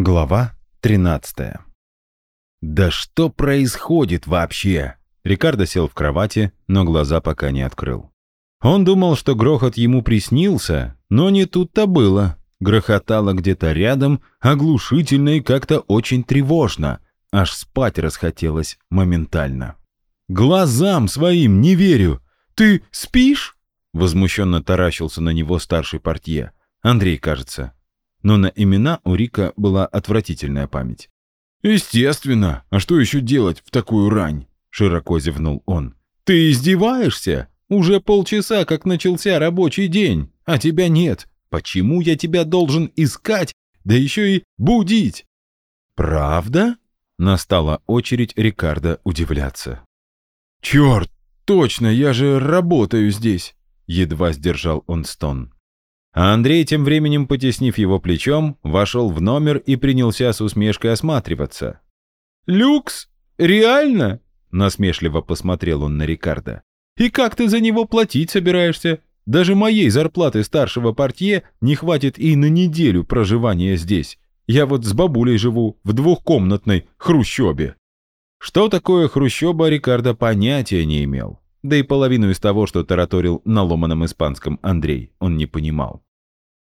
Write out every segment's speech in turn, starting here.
Глава 13 «Да что происходит вообще?» Рикардо сел в кровати, но глаза пока не открыл. Он думал, что грохот ему приснился, но не тут-то было. Грохотало где-то рядом, оглушительно и как-то очень тревожно. Аж спать расхотелось моментально. «Глазам своим не верю! Ты спишь?» Возмущенно таращился на него старший портье. Андрей, кажется но на имена у Рика была отвратительная память. «Естественно! А что еще делать в такую рань?» — широко зевнул он. «Ты издеваешься? Уже полчаса, как начался рабочий день, а тебя нет. Почему я тебя должен искать, да еще и будить?» «Правда?» — настала очередь Рикардо удивляться. «Черт, точно, я же работаю здесь!» — едва сдержал он стон. А Андрей, тем временем потеснив его плечом, вошел в номер и принялся с усмешкой осматриваться. «Люкс? Реально?» — насмешливо посмотрел он на Рикардо. «И как ты за него платить собираешься? Даже моей зарплаты старшего портье не хватит и на неделю проживания здесь. Я вот с бабулей живу в двухкомнатной хрущобе». Что такое хрущоба, Рикардо понятия не имел. Да и половину из того, что тараторил на ломаном испанском Андрей, он не понимал.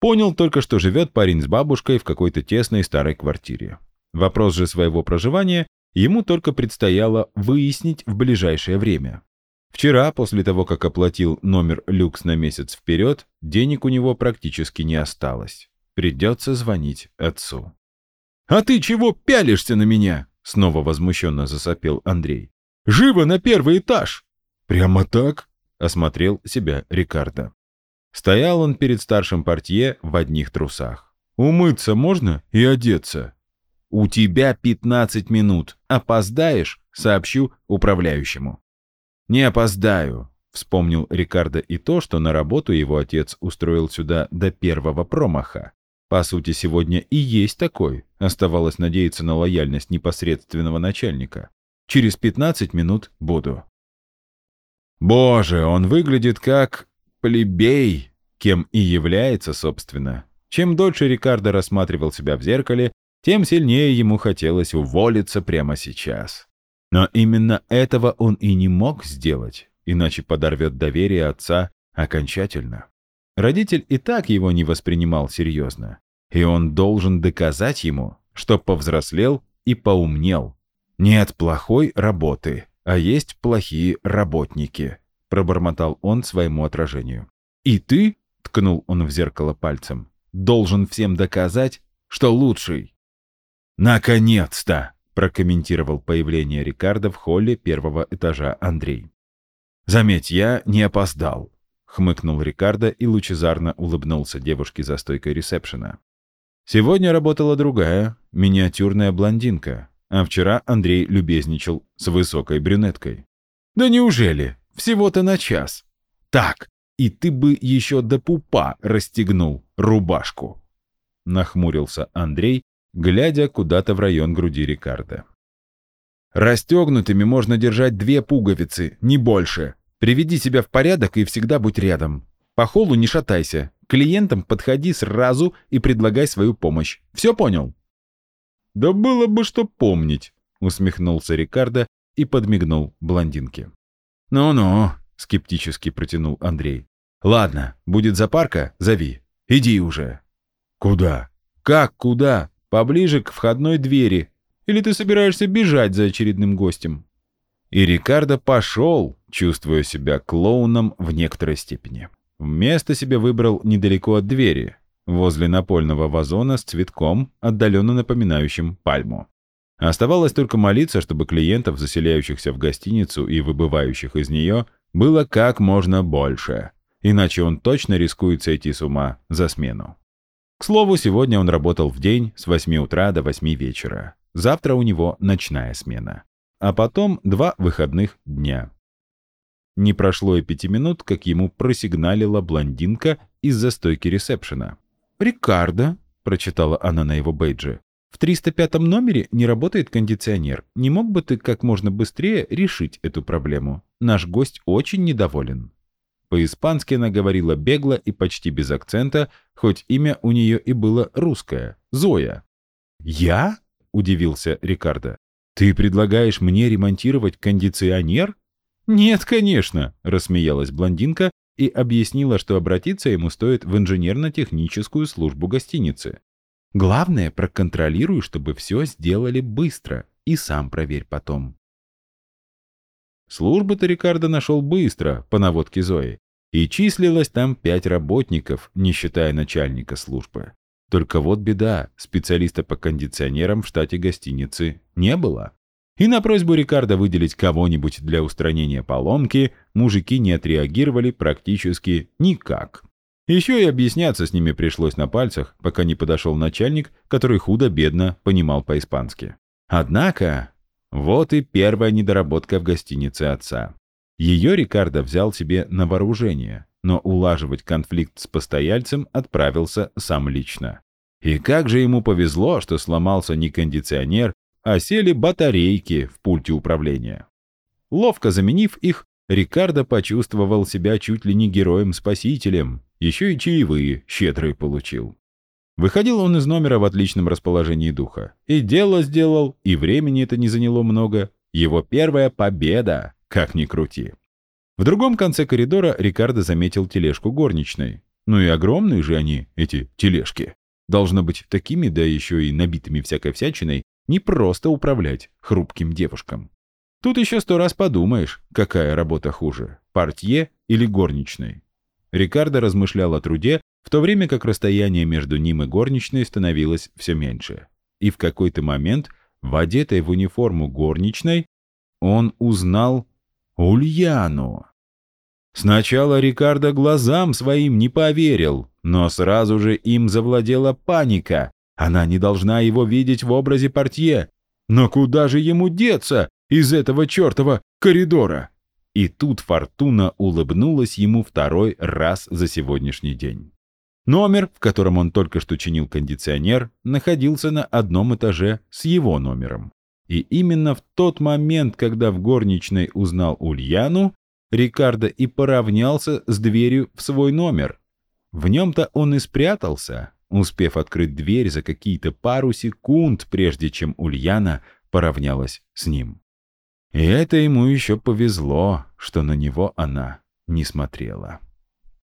Понял только, что живет парень с бабушкой в какой-то тесной старой квартире. Вопрос же своего проживания ему только предстояло выяснить в ближайшее время. Вчера, после того, как оплатил номер люкс на месяц вперед, денег у него практически не осталось. Придется звонить отцу. «А ты чего пялишься на меня?» Снова возмущенно засопел Андрей. «Живо на первый этаж!» «Прямо так?» — осмотрел себя Рикардо. Стоял он перед старшим портье в одних трусах. «Умыться можно и одеться?» «У тебя 15 минут. Опоздаешь?» — сообщу управляющему. «Не опоздаю», — вспомнил Рикардо и то, что на работу его отец устроил сюда до первого промаха. По сути, сегодня и есть такой. Оставалось надеяться на лояльность непосредственного начальника. Через 15 минут буду. Боже, он выглядит как плебей, кем и является, собственно. Чем дольше Рикардо рассматривал себя в зеркале, тем сильнее ему хотелось уволиться прямо сейчас. Но именно этого он и не мог сделать, иначе подорвет доверие отца окончательно. Родитель и так его не воспринимал серьезно, и он должен доказать ему, что повзрослел и поумнел. Нет плохой работы, а есть плохие работники», — пробормотал он своему отражению. «И ты», — ткнул он в зеркало пальцем, — «должен всем доказать, что лучший». «Наконец-то!» — прокомментировал появление Рикардо в холле первого этажа Андрей. «Заметь, я не опоздал», — хмыкнул Рикардо и лучезарно улыбнулся девушке за стойкой ресепшена. Сегодня работала другая, миниатюрная блондинка, а вчера Андрей любезничал с высокой брюнеткой. «Да неужели? Всего-то на час. Так, и ты бы еще до пупа расстегнул рубашку!» Нахмурился Андрей, глядя куда-то в район груди Рикардо. «Расстегнутыми можно держать две пуговицы, не больше. Приведи себя в порядок и всегда будь рядом. По холу не шатайся. Клиентам подходи сразу и предлагай свою помощь. Все понял?» «Да было бы что помнить», — усмехнулся Рикардо и подмигнул блондинке. «Ну-ну», — скептически протянул Андрей. «Ладно, будет запарка, зови. Иди уже». «Куда?» «Как куда? Поближе к входной двери. Или ты собираешься бежать за очередным гостем?» И Рикардо пошел, чувствуя себя клоуном в некоторой степени. Место себе выбрал недалеко от двери, возле напольного вазона с цветком, отдаленно напоминающим пальму. Оставалось только молиться, чтобы клиентов, заселяющихся в гостиницу и выбывающих из нее, было как можно больше, иначе он точно рискует сойти с ума за смену. К слову, сегодня он работал в день с 8 утра до 8 вечера. Завтра у него ночная смена. А потом два выходных дня. Не прошло и пяти минут, как ему просигналила блондинка из-за стойки ресепшена. «Рикардо», — прочитала она на его бейдже, «в 305 номере не работает кондиционер. Не мог бы ты как можно быстрее решить эту проблему? Наш гость очень недоволен». По-испански она говорила бегло и почти без акцента, хоть имя у нее и было русское — Зоя. «Я?» — удивился Рикардо. «Ты предлагаешь мне ремонтировать кондиционер?» «Нет, конечно», — рассмеялась блондинка и объяснила, что обратиться ему стоит в инженерно-техническую службу гостиницы. «Главное, проконтролируй, чтобы все сделали быстро, и сам проверь потом». Службу-то Рикардо нашел быстро, по наводке Зои, и числилось там пять работников, не считая начальника службы. Только вот беда, специалиста по кондиционерам в штате гостиницы не было. И на просьбу Рикардо выделить кого-нибудь для устранения поломки мужики не отреагировали практически никак. Еще и объясняться с ними пришлось на пальцах, пока не подошел начальник, который худо-бедно понимал по-испански. Однако, вот и первая недоработка в гостинице отца. Ее Рикардо взял себе на вооружение, но улаживать конфликт с постояльцем отправился сам лично. И как же ему повезло, что сломался не кондиционер, а сели батарейки в пульте управления. Ловко заменив их, Рикардо почувствовал себя чуть ли не героем-спасителем, еще и чаевые щедрые получил. Выходил он из номера в отличном расположении духа. И дело сделал, и времени это не заняло много. Его первая победа, как ни крути. В другом конце коридора Рикардо заметил тележку горничной. Ну и огромные же они, эти тележки. Должно быть такими, да еще и набитыми всякой всячиной, не просто управлять хрупким девушкам. Тут еще сто раз подумаешь, какая работа хуже, портье или горничной. Рикардо размышлял о труде, в то время как расстояние между ним и горничной становилось все меньше. И в какой-то момент, в одетой в униформу горничной, он узнал Ульяну. Сначала Рикардо глазам своим не поверил, но сразу же им завладела паника. Она не должна его видеть в образе портье. Но куда же ему деться из этого чертова коридора? И тут Фортуна улыбнулась ему второй раз за сегодняшний день. Номер, в котором он только что чинил кондиционер, находился на одном этаже с его номером. И именно в тот момент, когда в горничной узнал Ульяну, Рикардо и поравнялся с дверью в свой номер. В нем-то он и спрятался, успев открыть дверь за какие-то пару секунд, прежде чем Ульяна поравнялась с ним. И это ему еще повезло, что на него она не смотрела.